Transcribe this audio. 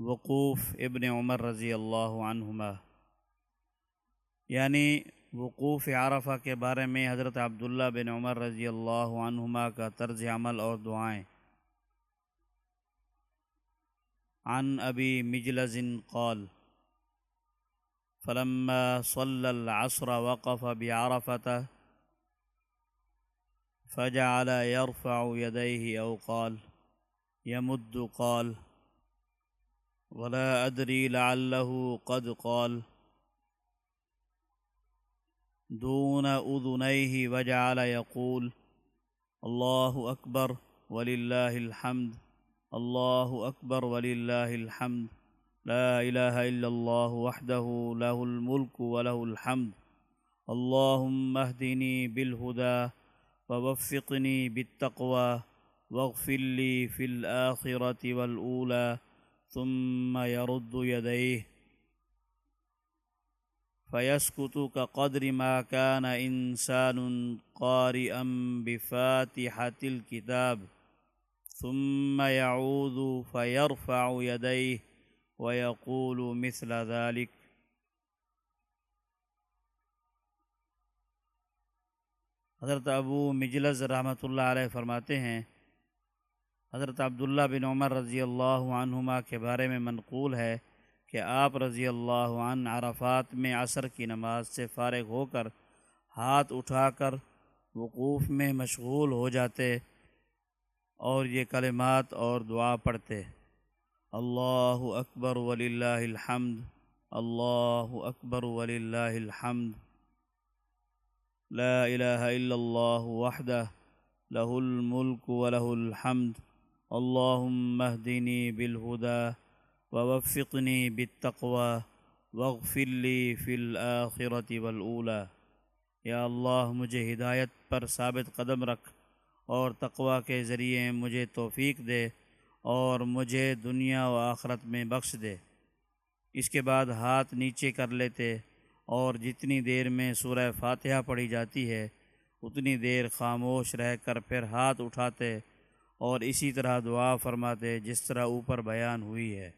وقوف ابن عمر رضی اللہ عنہما۔ یعنی وقوف عرفہ کے بارے میں حضرت عبداللہ بن عمر رضی اللہ عنہما کا طرز عمل اور دعائیں۔ عن ابی مجلز قال، فلما صلى العصر وقف بعرفته فجعل يرفع يديه أو قال يمد قال ولا أدري لعله قد قال دون أذنيه وجعل يقول الله أكبر ولله الحمد الله أكبر ولله الحمد لا إله إلا الله وحده له الملك وله الحمد اللهم اهدني بالهدى ووفقني بالتقوى واغفر لي في الآخرة والأولى ثم يرد يديه فيسكت كقدر ما كان إنسان قارئا بفاتحة الكتاب، ثم يعود فيرفع يديه ويقول مثل ذلك. حضرت ابو مجلز رحمۃ اللہ علیہ فرماتے ہیں حضرت عبداللہ بن عمر رضی اللہ عنہما کے بارے میں منقول ہے کہ آپ رضی اللہ عنہ عرفات میں عصر کی نماز سے فارغ ہو کر ہاتھ اٹھا کر وقوف میں مشغول ہو جاتے اور یہ کلمات اور دعا پڑھتے۔ اللہ اکبر ولی اللہ الحمد، اللہ اکبر ولی اللہ الحمد، لا الہ الا اللہ وحدہ له الملک وله الحمد۔ اللهم اهدني بالهدى ووفقني بالتقوى واغفر لي في الآخرة والأولى یا اللہ مجھے ہدایت پر ثابت قدم رکھ اور تقوی کے ذریعے مجھے توفیق دے اور مجھے دنیا و آخرت میں بخش دے۔ اس کے بعد ہاتھ نیچے کر لیتے اور جتنی دیر میں سورہ فاتحہ پڑھی جاتی ہے، اتنی دیر خاموش رہ کر پھر ہاتھ اٹھاتے اور اسی طرح دعا فرماتے جس طرح اوپر بیان ہوئی ہے۔